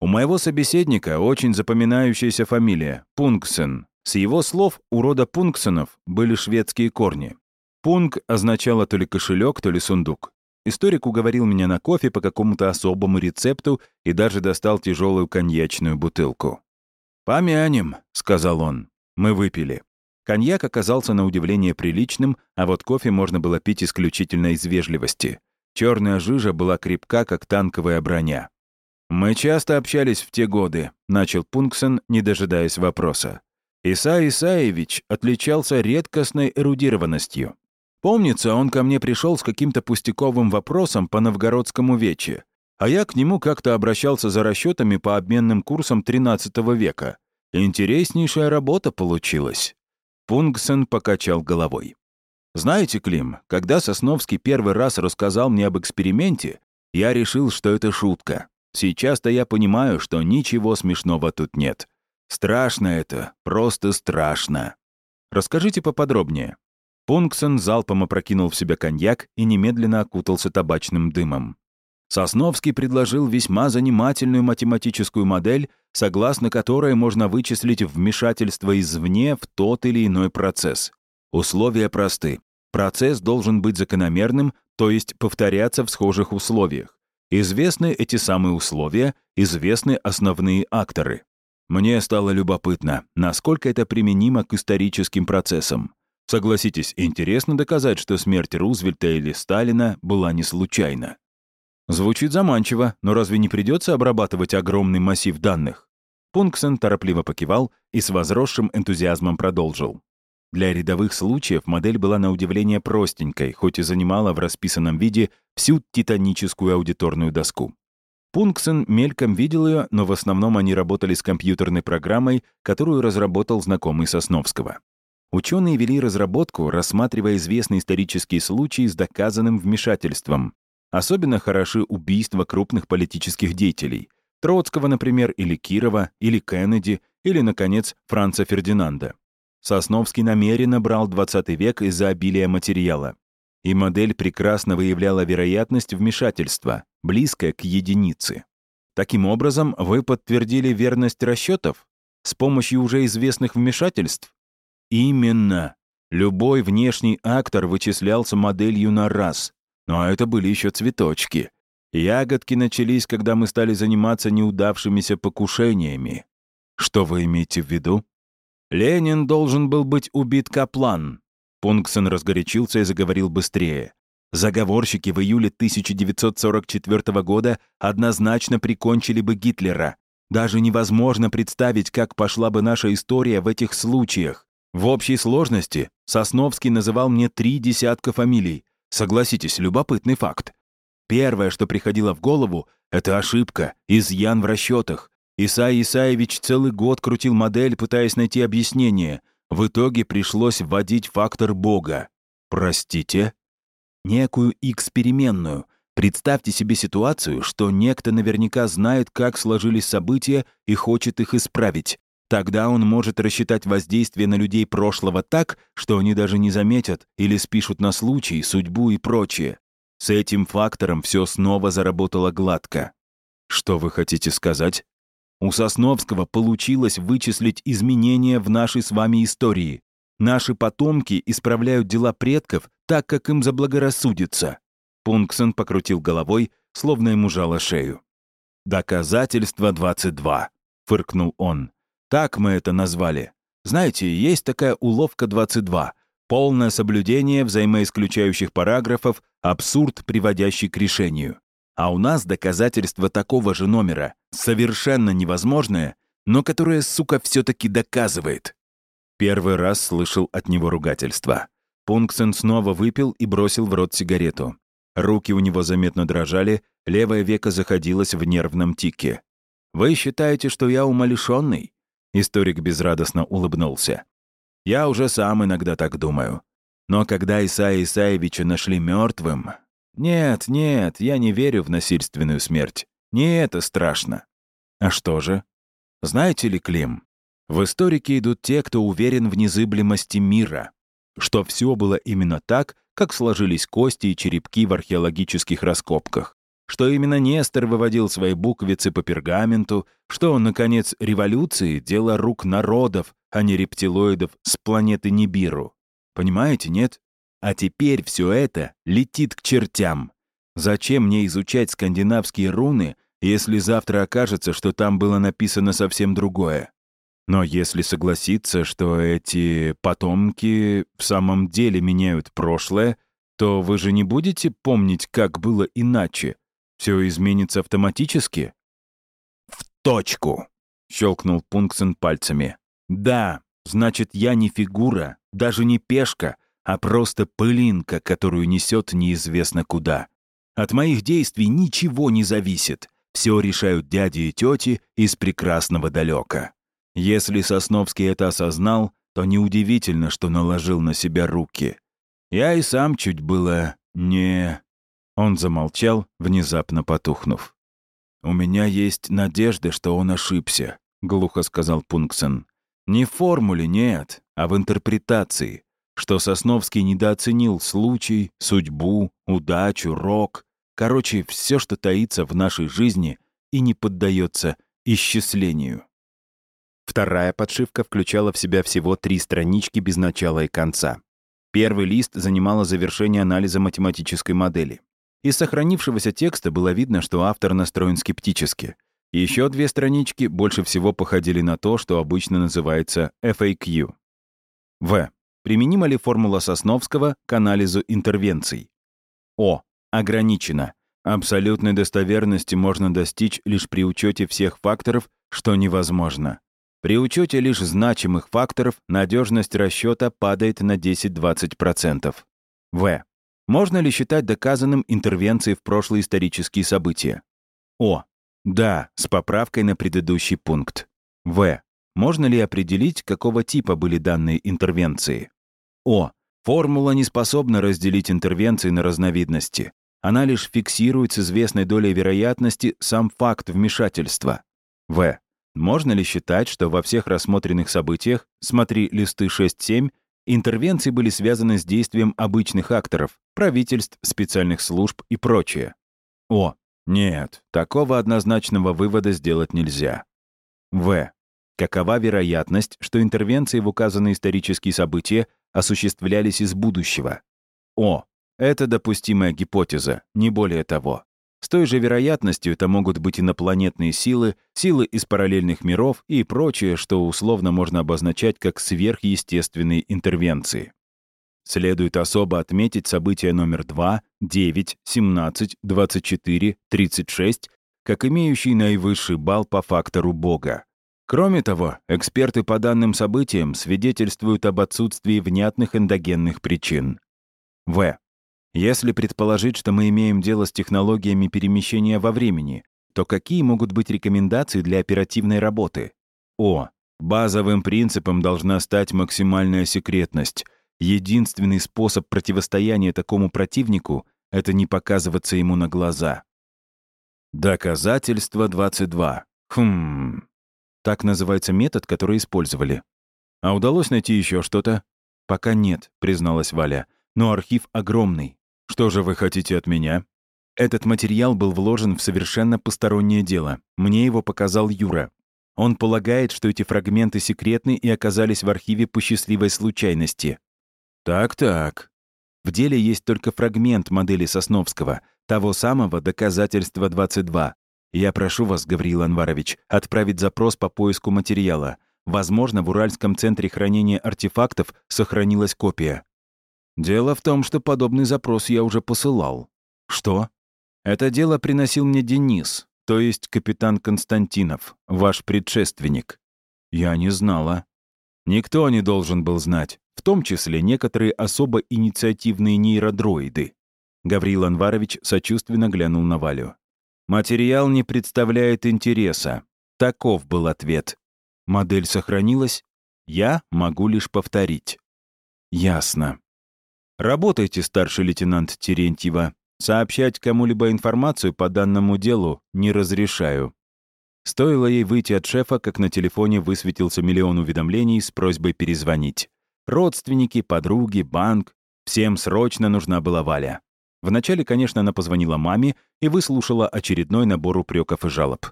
У моего собеседника очень запоминающаяся фамилия — Пунксен. С его слов, у рода Пунксенов были шведские корни. Пунк означало то ли кошелек, то ли сундук. Историк уговорил меня на кофе по какому-то особому рецепту и даже достал тяжелую коньячную бутылку. «Помянем», — сказал он. Мы выпили. Коньяк оказался на удивление приличным, а вот кофе можно было пить исключительно из вежливости. Черная жижа была крепка, как танковая броня. «Мы часто общались в те годы», — начал Пунксен, не дожидаясь вопроса. Иса Исаевич отличался редкостной эрудированностью. Помнится, он ко мне пришел с каким-то пустяковым вопросом по новгородскому вече, а я к нему как-то обращался за расчетами по обменным курсам XIII века. Интереснейшая работа получилась. Пунгсен покачал головой. «Знаете, Клим, когда Сосновский первый раз рассказал мне об эксперименте, я решил, что это шутка. Сейчас-то я понимаю, что ничего смешного тут нет. Страшно это, просто страшно. Расскажите поподробнее. Пунксон залпом опрокинул в себя коньяк и немедленно окутался табачным дымом. Сосновский предложил весьма занимательную математическую модель, согласно которой можно вычислить вмешательство извне в тот или иной процесс. Условия просты. Процесс должен быть закономерным, то есть повторяться в схожих условиях. Известны эти самые условия, известны основные акторы. Мне стало любопытно, насколько это применимо к историческим процессам. Согласитесь, интересно доказать, что смерть Рузвельта или Сталина была не случайна. Звучит заманчиво, но разве не придется обрабатывать огромный массив данных? Пунксен торопливо покивал и с возросшим энтузиазмом продолжил. Для рядовых случаев модель была на удивление простенькой, хоть и занимала в расписанном виде всю титаническую аудиторную доску. Пунксен мельком видел ее, но в основном они работали с компьютерной программой, которую разработал знакомый Сосновского. Ученые вели разработку, рассматривая известные исторические случаи с доказанным вмешательством. Особенно хороши убийства крупных политических деятелей. Троцкого, например, или Кирова, или Кеннеди, или, наконец, Франца Фердинанда. Сосновский намеренно брал 20 век из-за обилия материала. И модель прекрасно выявляла вероятность вмешательства, близкая к единице. Таким образом, вы подтвердили верность расчетов с помощью уже известных вмешательств? Именно. Любой внешний актор вычислялся моделью на раз. Но это были еще цветочки. Ягодки начались, когда мы стали заниматься неудавшимися покушениями. Что вы имеете в виду? Ленин должен был быть убит Каплан. Пунксон разгорячился и заговорил быстрее. Заговорщики в июле 1944 года однозначно прикончили бы Гитлера. Даже невозможно представить, как пошла бы наша история в этих случаях. В общей сложности Сосновский называл мне три десятка фамилий. Согласитесь, любопытный факт. Первое, что приходило в голову, это ошибка, изъян в расчетах. Исай Исаевич целый год крутил модель, пытаясь найти объяснение. В итоге пришлось вводить фактор Бога. Простите? Некую эксперименную. Представьте себе ситуацию, что некто наверняка знает, как сложились события и хочет их исправить. Тогда он может рассчитать воздействие на людей прошлого так, что они даже не заметят или спишут на случай, судьбу и прочее. С этим фактором все снова заработало гладко. Что вы хотите сказать? У Сосновского получилось вычислить изменения в нашей с вами истории. Наши потомки исправляют дела предков так, как им заблагорассудится». Пунксон покрутил головой, словно ему жало шею. «Доказательство 22», — фыркнул он. «Так мы это назвали. Знаете, есть такая уловка 22. Полное соблюдение взаимоисключающих параграфов, абсурд, приводящий к решению. А у нас доказательство такого же номера, совершенно невозможное, но которое, сука, все-таки доказывает. Первый раз слышал от него ругательство. Пунксен снова выпил и бросил в рот сигарету. Руки у него заметно дрожали, левое веко заходилось в нервном тике. «Вы считаете, что я умалишенный?» Историк безрадостно улыбнулся. «Я уже сам иногда так думаю. Но когда Исаия Исаевича нашли мертвым, «Нет, нет, я не верю в насильственную смерть. Не это страшно». «А что же?» «Знаете ли, Клим, в историке идут те, кто уверен в незыблемости мира. что все было именно так, как сложились кости и черепки в археологических раскопках, что именно Нестор выводил свои буквицы по пергаменту, что, наконец, революции — дело рук народов, а не рептилоидов с планеты Нибиру. Понимаете, нет? А теперь все это летит к чертям. Зачем мне изучать скандинавские руны, если завтра окажется, что там было написано совсем другое? Но если согласиться, что эти потомки в самом деле меняют прошлое, то вы же не будете помнить, как было иначе. Все изменится автоматически? «В точку!» — щелкнул Пунксен пальцами. «Да, значит, я не фигура, даже не пешка, а просто пылинка, которую несет неизвестно куда. От моих действий ничего не зависит. Все решают дяди и тети из прекрасного далека. Если Сосновский это осознал, то неудивительно, что наложил на себя руки. Я и сам чуть было не... Он замолчал, внезапно потухнув. «У меня есть надежда, что он ошибся», — глухо сказал Пунксен. «Не в формуле, нет, а в интерпретации, что Сосновский недооценил случай, судьбу, удачу, рок, короче, все, что таится в нашей жизни и не поддается исчислению». Вторая подшивка включала в себя всего три странички без начала и конца. Первый лист занимало завершение анализа математической модели. Из сохранившегося текста было видно, что автор настроен скептически. Еще две странички больше всего походили на то, что обычно называется FAQ. В. Применима ли формула Сосновского к анализу интервенций? О. Ограничено. Абсолютной достоверности можно достичь лишь при учете всех факторов, что невозможно. При учете лишь значимых факторов надежность расчета падает на 10-20%. В. Можно ли считать доказанным интервенции в прошлые исторические события? О. Да, с поправкой на предыдущий пункт. В. Можно ли определить, какого типа были данные интервенции? О. Формула не способна разделить интервенции на разновидности. Она лишь фиксирует с известной долей вероятности сам факт вмешательства. В. Можно ли считать, что во всех рассмотренных событиях, смотри листы 6-7, интервенции были связаны с действием обычных акторов, правительств, специальных служб и прочее? О, нет, такого однозначного вывода сделать нельзя. В. Какова вероятность, что интервенции в указанные исторические события осуществлялись из будущего? О. Это допустимая гипотеза, не более того. С той же вероятностью это могут быть инопланетные силы, силы из параллельных миров и прочее, что условно можно обозначать как сверхъестественные интервенции. Следует особо отметить события номер 2, 9, 17, 24, 36, как имеющие наивысший балл по фактору Бога. Кроме того, эксперты по данным событиям свидетельствуют об отсутствии внятных эндогенных причин. В. Если предположить, что мы имеем дело с технологиями перемещения во времени, то какие могут быть рекомендации для оперативной работы? О. Базовым принципом должна стать максимальная секретность. Единственный способ противостояния такому противнику — это не показываться ему на глаза. Доказательство 22. Хм. Так называется метод, который использовали. А удалось найти еще что-то? Пока нет, призналась Валя. Но архив огромный. Что же вы хотите от меня? Этот материал был вложен в совершенно постороннее дело. Мне его показал Юра. Он полагает, что эти фрагменты секретны и оказались в архиве по счастливой случайности. Так-так. В деле есть только фрагмент модели Сосновского, того самого доказательства 22. Я прошу вас, Гавриил Анварович, отправить запрос по поиску материала. Возможно, в Уральском центре хранения артефактов сохранилась копия. Дело в том, что подобный запрос я уже посылал. Что? Это дело приносил мне Денис, то есть капитан Константинов, ваш предшественник. Я не знала. Никто не должен был знать, в том числе некоторые особо инициативные нейродроиды. Гавриил Анварович сочувственно глянул на Валю. «Материал не представляет интереса». Таков был ответ. Модель сохранилась? Я могу лишь повторить. Ясно. Работайте, старший лейтенант Терентьева. Сообщать кому-либо информацию по данному делу не разрешаю. Стоило ей выйти от шефа, как на телефоне высветился миллион уведомлений с просьбой перезвонить. Родственники, подруги, банк. Всем срочно нужна была Валя. Вначале, конечно, она позвонила маме и выслушала очередной набор упреков и жалоб.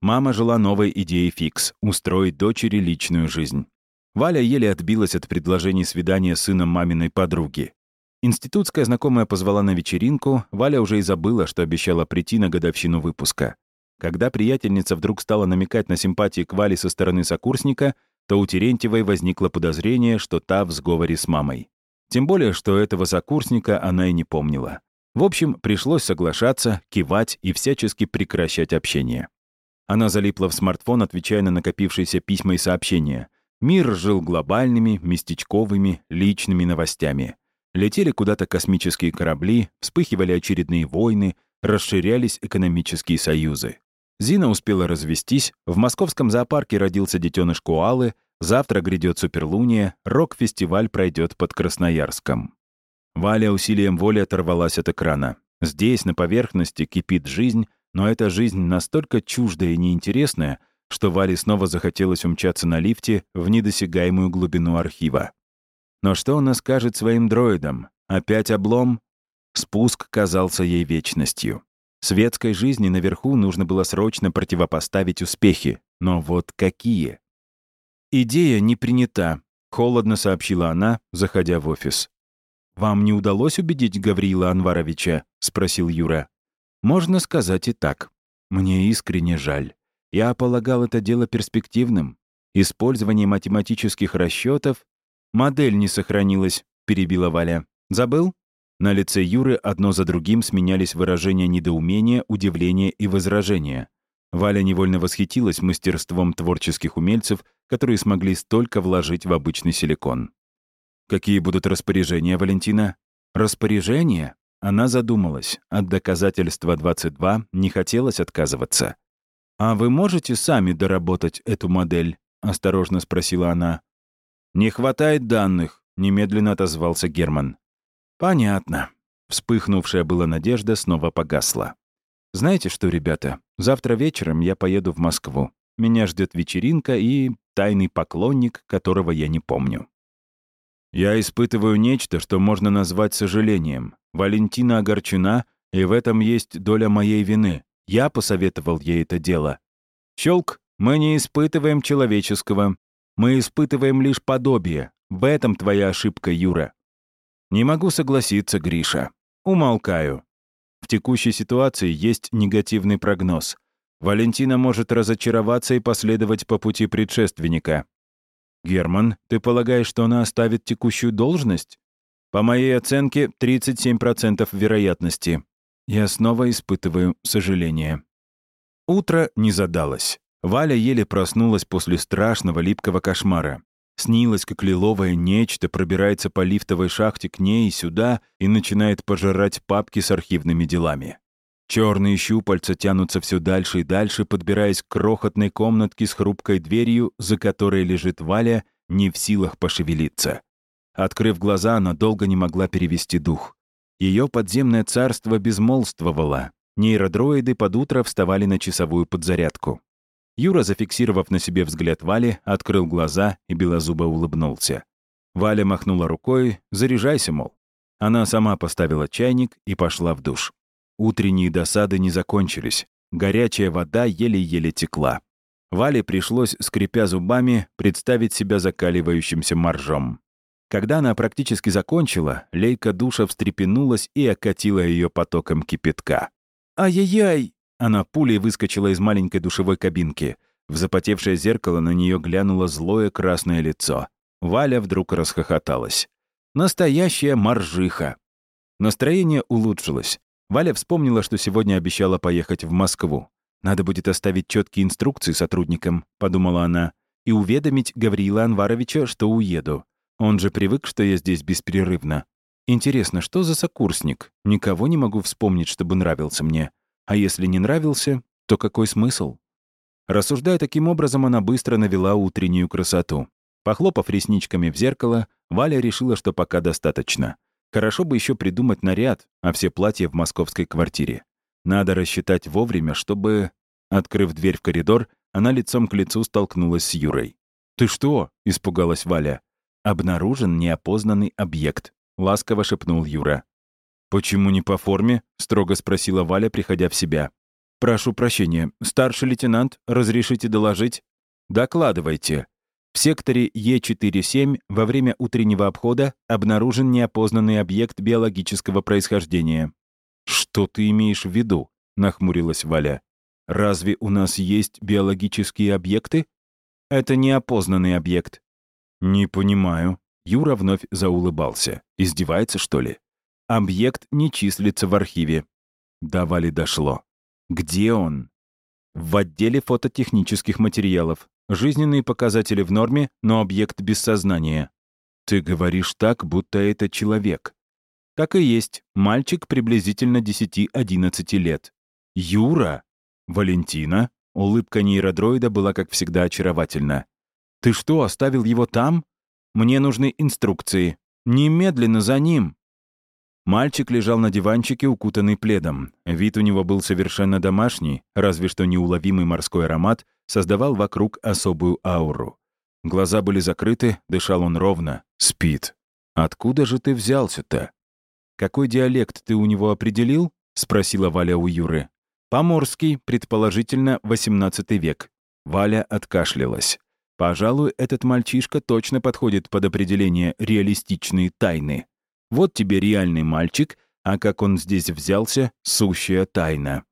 Мама жила новой идеей фикс — устроить дочери личную жизнь. Валя еле отбилась от предложений свидания сыном маминой подруги. Институтская знакомая позвала на вечеринку, Валя уже и забыла, что обещала прийти на годовщину выпуска. Когда приятельница вдруг стала намекать на симпатии к Вале со стороны сокурсника, то у Терентьевой возникло подозрение, что та в сговоре с мамой. Тем более, что этого сокурсника она и не помнила. В общем, пришлось соглашаться, кивать и всячески прекращать общение. Она залипла в смартфон, отвечая на накопившиеся письма и сообщения. Мир жил глобальными, местечковыми, личными новостями. Летели куда-то космические корабли, вспыхивали очередные войны, расширялись экономические союзы. Зина успела развестись, в московском зоопарке родился детеныш Куалы, завтра грядет суперлуния, рок-фестиваль пройдет под Красноярском. Валя усилием воли оторвалась от экрана. Здесь, на поверхности, кипит жизнь, но эта жизнь настолько чуждая и неинтересная, что Вале снова захотелось умчаться на лифте в недосягаемую глубину архива. Но что она скажет своим дроидам? Опять облом? Спуск казался ей вечностью. Светской жизни наверху нужно было срочно противопоставить успехи. Но вот какие? «Идея не принята», — холодно сообщила она, заходя в офис. «Вам не удалось убедить Гавриила Анваровича?» — спросил Юра. «Можно сказать и так. Мне искренне жаль. Я полагал это дело перспективным. Использование математических расчетов «Модель не сохранилась», — перебила Валя. «Забыл?» На лице Юры одно за другим сменялись выражения недоумения, удивления и возражения. Валя невольно восхитилась мастерством творческих умельцев, которые смогли столько вложить в обычный силикон. «Какие будут распоряжения, Валентина?» «Распоряжения?» Она задумалась. От доказательства 22 не хотелось отказываться. «А вы можете сами доработать эту модель?» — осторожно спросила она. «Не хватает данных», — немедленно отозвался Герман. «Понятно». Вспыхнувшая была надежда снова погасла. «Знаете что, ребята, завтра вечером я поеду в Москву. Меня ждет вечеринка и тайный поклонник, которого я не помню». «Я испытываю нечто, что можно назвать сожалением. Валентина огорчена, и в этом есть доля моей вины. Я посоветовал ей это дело. Щелк, мы не испытываем человеческого. Мы испытываем лишь подобие. В этом твоя ошибка, Юра. Не могу согласиться, Гриша. Умолкаю. В текущей ситуации есть негативный прогноз. Валентина может разочароваться и последовать по пути предшественника. Герман, ты полагаешь, что она оставит текущую должность? По моей оценке, 37% вероятности. Я снова испытываю сожаление. Утро не задалось. Валя еле проснулась после страшного липкого кошмара. Снилось, как лиловое нечто пробирается по лифтовой шахте к ней и сюда и начинает пожирать папки с архивными делами. Черные щупальца тянутся все дальше и дальше, подбираясь к крохотной комнатке с хрупкой дверью, за которой лежит Валя, не в силах пошевелиться. Открыв глаза, она долго не могла перевести дух. Ее подземное царство безмолвствовало. Нейродроиды под утро вставали на часовую подзарядку. Юра, зафиксировав на себе взгляд Вали, открыл глаза и белозубо улыбнулся. Валя махнула рукой «Заряжайся, мол». Она сама поставила чайник и пошла в душ. Утренние досады не закончились. Горячая вода еле-еле текла. Вале пришлось, скрипя зубами, представить себя закаливающимся моржом. Когда она практически закончила, лейка душа встрепенулась и окатила ее потоком кипятка. «Ай-яй-яй!» Она пулей выскочила из маленькой душевой кабинки. В запотевшее зеркало на нее глянуло злое красное лицо. Валя вдруг расхохоталась. Настоящая моржиха. Настроение улучшилось. Валя вспомнила, что сегодня обещала поехать в Москву. «Надо будет оставить четкие инструкции сотрудникам», — подумала она, «и уведомить Гавриила Анваровича, что уеду. Он же привык, что я здесь беспрерывно. Интересно, что за сокурсник? Никого не могу вспомнить, чтобы нравился мне. А если не нравился, то какой смысл? Рассуждая таким образом, она быстро навела утреннюю красоту. Похлопав ресничками в зеркало, Валя решила, что пока достаточно. Хорошо бы еще придумать наряд, а все платья в московской квартире. Надо рассчитать вовремя, чтобы... Открыв дверь в коридор, она лицом к лицу столкнулась с Юрой. «Ты что?» — испугалась Валя. Обнаружен неопознанный объект», — ласково шепнул Юра. «Почему не по форме?» — строго спросила Валя, приходя в себя. «Прошу прощения, старший лейтенант, разрешите доложить?» «Докладывайте», в секторе Е47 во время утреннего обхода обнаружен неопознанный объект биологического происхождения. «Что ты имеешь в виду?» — нахмурилась Валя. «Разве у нас есть биологические объекты?» «Это неопознанный объект». «Не понимаю». Юра вновь заулыбался. «Издевается, что ли?» «Объект не числится в архиве». До Вали дошло. «Где он?» «В отделе фототехнических материалов. Жизненные показатели в норме, но объект без сознания. Ты говоришь так, будто это человек. Так и есть. Мальчик приблизительно 10-11 лет. Юра? Валентина? Улыбка нейродроида была, как всегда, очаровательна. «Ты что, оставил его там? Мне нужны инструкции. Немедленно за ним!» Мальчик лежал на диванчике, укутанный пледом. Вид у него был совершенно домашний, разве что неуловимый морской аромат создавал вокруг особую ауру. Глаза были закрыты, дышал он ровно. Спит. «Откуда же ты взялся-то?» «Какой диалект ты у него определил?» — спросила Валя у Юры. «Поморский, предположительно, XVIII век». Валя откашлялась. «Пожалуй, этот мальчишка точно подходит под определение «реалистичные тайны». Вот тебе реальный мальчик, а как он здесь взялся — сущая тайна».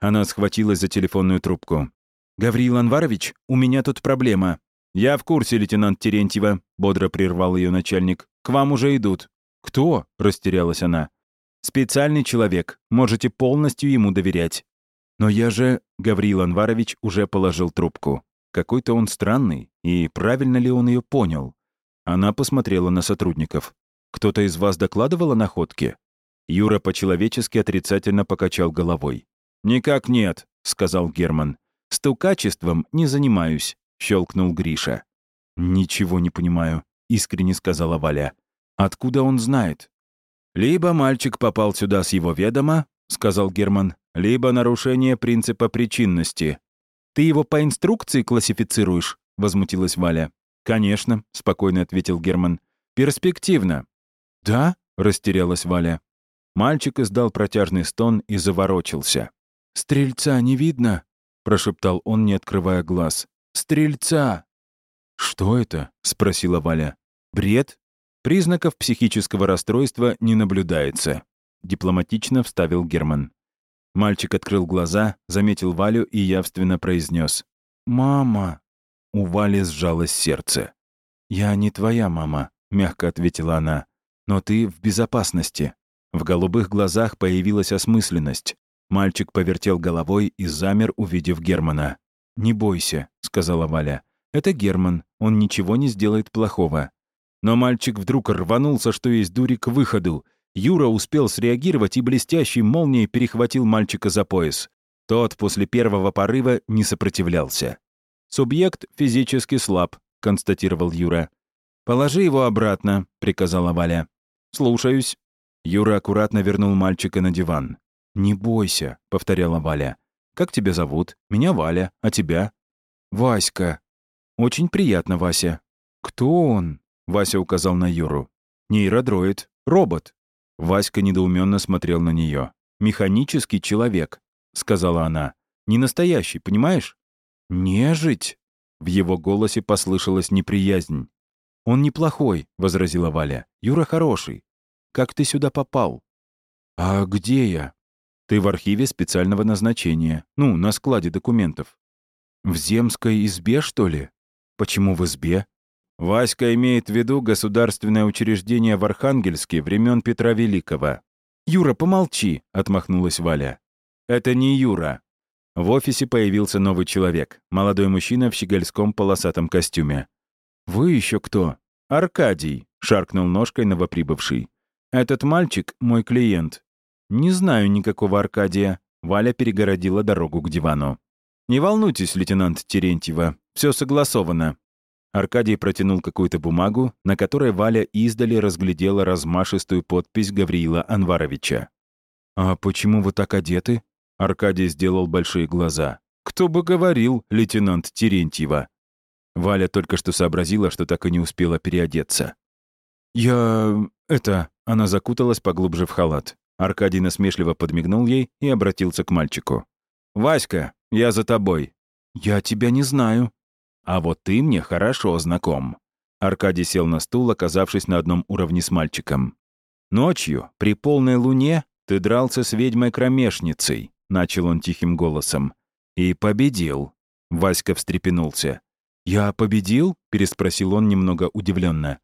Она схватилась за телефонную трубку. «Гавриил Анварович, у меня тут проблема». «Я в курсе, лейтенант Терентьева», — бодро прервал ее начальник. «К вам уже идут». «Кто?» — растерялась она. «Специальный человек. Можете полностью ему доверять». «Но я же...» — Гавриил Анварович уже положил трубку. Какой-то он странный, и правильно ли он ее понял? Она посмотрела на сотрудников. Кто-то из вас докладывал о находке?» Юра по-человечески отрицательно покачал головой. «Никак нет», — сказал Герман. «Стукачеством не занимаюсь», — щелкнул Гриша. «Ничего не понимаю», — искренне сказала Валя. «Откуда он знает?» «Либо мальчик попал сюда с его ведома», — сказал Герман, «либо нарушение принципа причинности». «Ты его по инструкции классифицируешь?» — возмутилась Валя. «Конечно», — спокойно ответил Герман. «Перспективно. «Да?» — растерялась Валя. Мальчик издал протяжный стон и заворочился. «Стрельца не видно?» — прошептал он, не открывая глаз. «Стрельца!» «Что это?» — спросила Валя. «Бред? Признаков психического расстройства не наблюдается», — дипломатично вставил Герман. Мальчик открыл глаза, заметил Валю и явственно произнес. «Мама!» У Вали сжалось сердце. «Я не твоя мама», — мягко ответила она. Но ты в безопасности». В голубых глазах появилась осмысленность. Мальчик повертел головой и замер, увидев Германа. «Не бойся», — сказала Валя. «Это Герман, он ничего не сделает плохого». Но мальчик вдруг рванулся, что есть дури, к выходу. Юра успел среагировать и блестящей молнией перехватил мальчика за пояс. Тот после первого порыва не сопротивлялся. «Субъект физически слаб», — констатировал Юра. «Положи его обратно», — приказала Валя. «Слушаюсь». Юра аккуратно вернул мальчика на диван. «Не бойся», — повторяла Валя. «Как тебя зовут? Меня Валя. А тебя?» «Васька». «Очень приятно, Вася». «Кто он?» — Вася указал на Юру. «Нейродроид. Робот». Васька недоуменно смотрел на нее. «Механический человек», — сказала она. «Не настоящий, понимаешь?» «Нежить?» В его голосе послышалась неприязнь. «Он неплохой», — возразила Валя. «Юра хороший. Как ты сюда попал?» «А где я?» «Ты в архиве специального назначения. Ну, на складе документов». «В земской избе, что ли?» «Почему в избе?» Васька имеет в виду государственное учреждение в Архангельске времен Петра Великого. «Юра, помолчи», — отмахнулась Валя. «Это не Юра». В офисе появился новый человек, молодой мужчина в щегольском полосатом костюме. «Вы еще кто?» «Аркадий», — шаркнул ножкой новоприбывший. «Этот мальчик — мой клиент». «Не знаю никакого Аркадия». Валя перегородила дорогу к дивану. «Не волнуйтесь, лейтенант Терентьева, все согласовано». Аркадий протянул какую-то бумагу, на которой Валя издали разглядела размашистую подпись Гавриила Анваровича. «А почему вы так одеты?» Аркадий сделал большие глаза. «Кто бы говорил, лейтенант Терентьева?» Валя только что сообразила, что так и не успела переодеться. «Я... это...» Она закуталась поглубже в халат. Аркадий насмешливо подмигнул ей и обратился к мальчику. «Васька, я за тобой». «Я тебя не знаю». «А вот ты мне хорошо знаком». Аркадий сел на стул, оказавшись на одном уровне с мальчиком. «Ночью, при полной луне, ты дрался с ведьмой-кромешницей», — начал он тихим голосом. «И победил». Васька встрепенулся. «Я победил?» — переспросил он немного удивленно.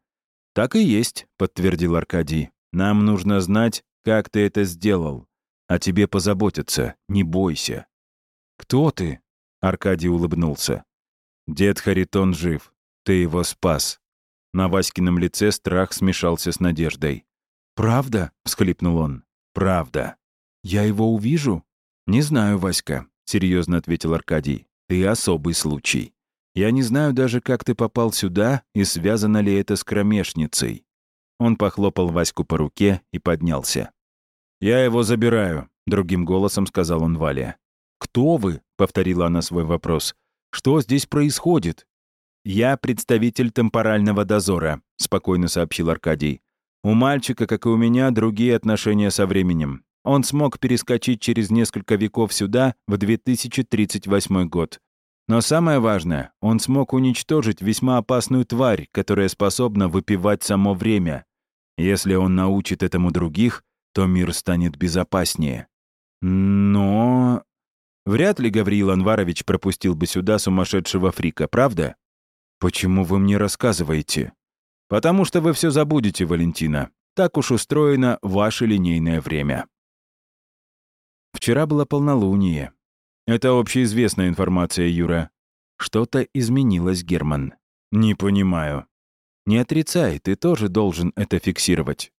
«Так и есть», — подтвердил Аркадий. «Нам нужно знать, как ты это сделал. О тебе позаботятся, не бойся». «Кто ты?» — Аркадий улыбнулся. «Дед Харитон жив. Ты его спас». На Васькином лице страх смешался с надеждой. «Правда?» — всхлипнул он. «Правда». «Я его увижу?» «Не знаю, Васька», — серьезно ответил Аркадий. «Ты особый случай. Я не знаю даже, как ты попал сюда и связано ли это с кромешницей». Он похлопал Ваську по руке и поднялся. «Я его забираю», — другим голосом сказал он Вале. «Кто вы?» — повторила она свой вопрос. «Что здесь происходит?» «Я представитель темпорального дозора», — спокойно сообщил Аркадий. У мальчика, как и у меня, другие отношения со временем. Он смог перескочить через несколько веков сюда, в 2038 год. Но самое важное, он смог уничтожить весьма опасную тварь, которая способна выпивать само время. Если он научит этому других, то мир станет безопаснее. Но... Вряд ли Гавриил Анварович пропустил бы сюда сумасшедшего фрика, правда? Почему вы мне рассказываете? Потому что вы все забудете, Валентина. Так уж устроено ваше линейное время. Вчера было полнолуние. Это общеизвестная информация, Юра. Что-то изменилось, Герман. Не понимаю. Не отрицай, ты тоже должен это фиксировать.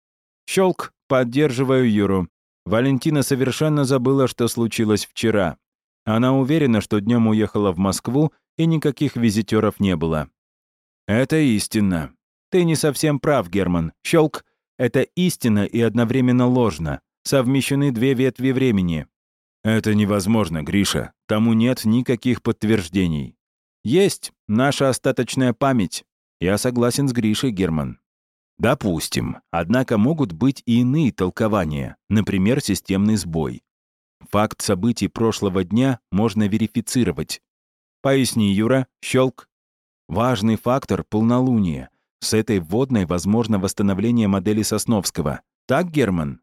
Щелк, поддерживаю Юру. Валентина совершенно забыла, что случилось вчера. Она уверена, что днем уехала в Москву, и никаких визитеров не было. Это истинно. Ты не совсем прав, Герман. Щелк — это истина и одновременно ложно. Совмещены две ветви времени. Это невозможно, Гриша. Тому нет никаких подтверждений. Есть наша остаточная память. Я согласен с Гришей, Герман. Допустим. Однако могут быть и иные толкования, например, системный сбой. Факт событий прошлого дня можно верифицировать. Поясни, Юра, щелк. Важный фактор — полнолуние — с этой вводной возможно восстановление модели Сосновского. Так, Герман?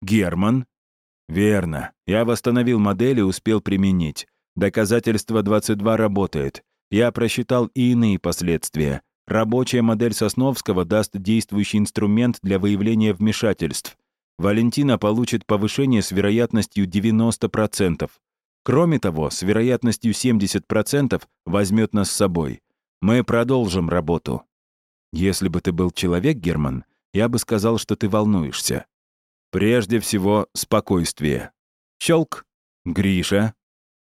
Герман? Верно. Я восстановил модель и успел применить. Доказательство 22 работает. Я просчитал и иные последствия. Рабочая модель Сосновского даст действующий инструмент для выявления вмешательств. Валентина получит повышение с вероятностью 90%. Кроме того, с вероятностью 70% возьмет нас с собой. Мы продолжим работу. Если бы ты был человек, Герман, я бы сказал, что ты волнуешься. Прежде всего, спокойствие. Щелк. Гриша.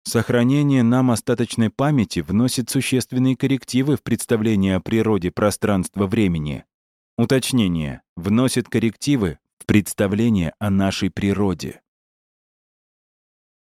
Сохранение нам остаточной памяти вносит существенные коррективы в представление о природе пространства-времени. Уточнение. Вносит коррективы в представление о нашей природе.